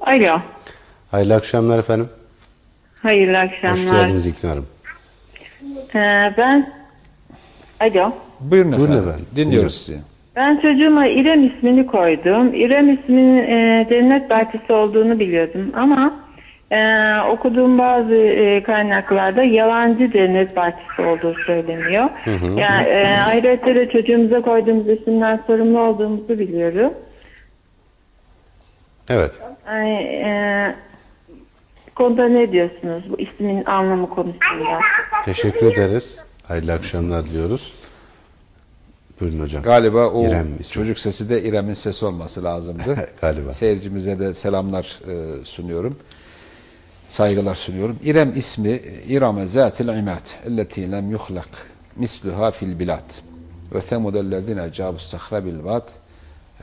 Alo. Hayırlı akşamlar efendim. Hayırlı Hoş akşamlar. geldiniz İknur Hanım. Ee, ben Alo. Buyurun, Buyurun efendim. efendim. Dinliyoruz Buyurun. sizi. Ben çocuğuma İrem ismini koydum. İrem isminin e, cennet bahçesi olduğunu biliyordum ama e, okuduğum bazı e, kaynaklarda yalancı cennet bahçesi olduğu söyleniyor. Yani e, ayrıca da çocuğumuza koyduğumuz isimden sorumlu olduğumuzu biliyorum. Evet. Yani, e, konuda ne diyorsunuz bu ismin anlamı konusunda? Teşekkür ederiz. Hayırlı akşamlar diliyoruz. Buyurun hocam. Galiba o İrem ismi. çocuk sesi de İrem'in sesi olması lazımdı. Galiba. Seyircimize de selamlar e, sunuyorum. Saygılar sunuyorum. İrem ismi İrame zatil imad elleti lem yuhlak misluha fil bilad ve semudellezine cabus sahra bil vat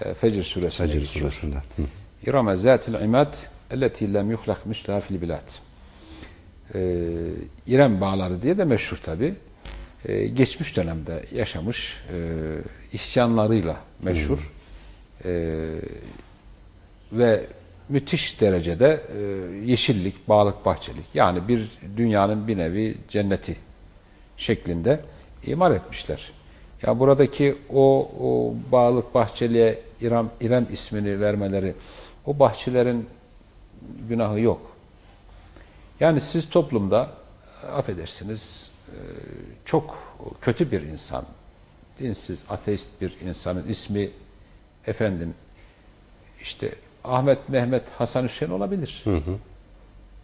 e, Fecr suresinde Hacir geçiyor. suresinden. Hı. İrame zatil imad elleti lem yuhlak misluha fil bilad. Ee, İrem bağları diye de meşhur tabi. geçmiş dönemde yaşamış e, isyanlarıyla meşhur. Ee, ve müthiş derecede e, yeşillik, bağlık, bahçelik. Yani bir dünyanın bir nevi cenneti şeklinde imar etmişler. Ya buradaki o, o bağlık bahçeliğe İrem, İrem ismini vermeleri, o bahçelerin günahı yok. Yani siz toplumda affedersiniz e, çok kötü bir insan, dinsiz, ateist bir insanın ismi efendim işte Ahmet, Mehmet, Hasan Hüseyin olabilir.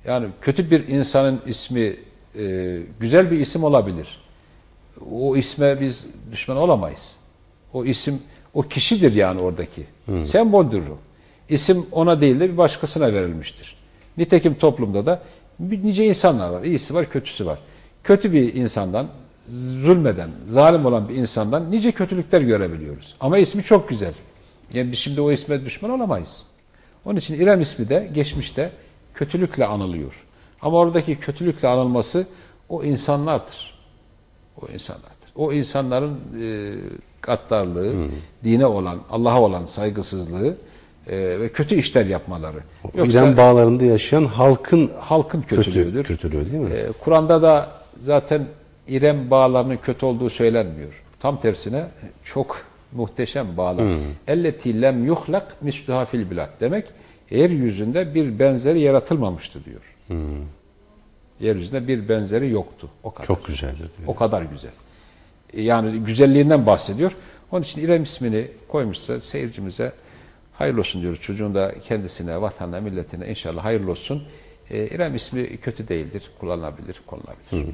Yani kötü bir insanın ismi e, güzel bir isim olabilir. O isme biz düşman olamayız. O isim o kişidir yani oradaki. Semboldür o. İsim ona değil de bir başkasına verilmiştir. Nitekim toplumda da nice insanlar var. İyisi var, kötüsü var. Kötü bir insandan, zulmeden, zalim olan bir insandan nice kötülükler görebiliyoruz. Ama ismi çok güzel. Yani biz şimdi o isme düşman olamayız. Onun için İrem ismi de geçmişte kötülükle anılıyor. Ama oradaki kötülükle anılması o insanlardır. O insanlardır. O insanların e, gaddarlığı, dine olan, Allah'a olan saygısızlığı e, ve kötü işler yapmaları. O İrem bağlarında yaşayan halkın halkın kötülüğüdür. kötü, kötülüğü değil mi? E, Kur'an'da da zaten İrem bağlarının kötü olduğu söylenmiyor. Tam tersine çok muhteşem bağlar. Elleti lem yuhlak misluha fil bilad. Demek yeryüzünde bir benzeri yaratılmamıştı diyor. Yeryüzünde bir benzeri yoktu. O kadar. Çok güzeldir. diyor. O kadar güzel. E, Yani güzelliğinden bahsediyor. Onun için İrem ismini koymuşsa seyircimize hayırlı olsun diyoruz. Çocuğun da kendisine, vatanına, milletine inşallah hayırlı olsun. E, İrem ismi kötü değildir. Kullanılabilir, konulabilir.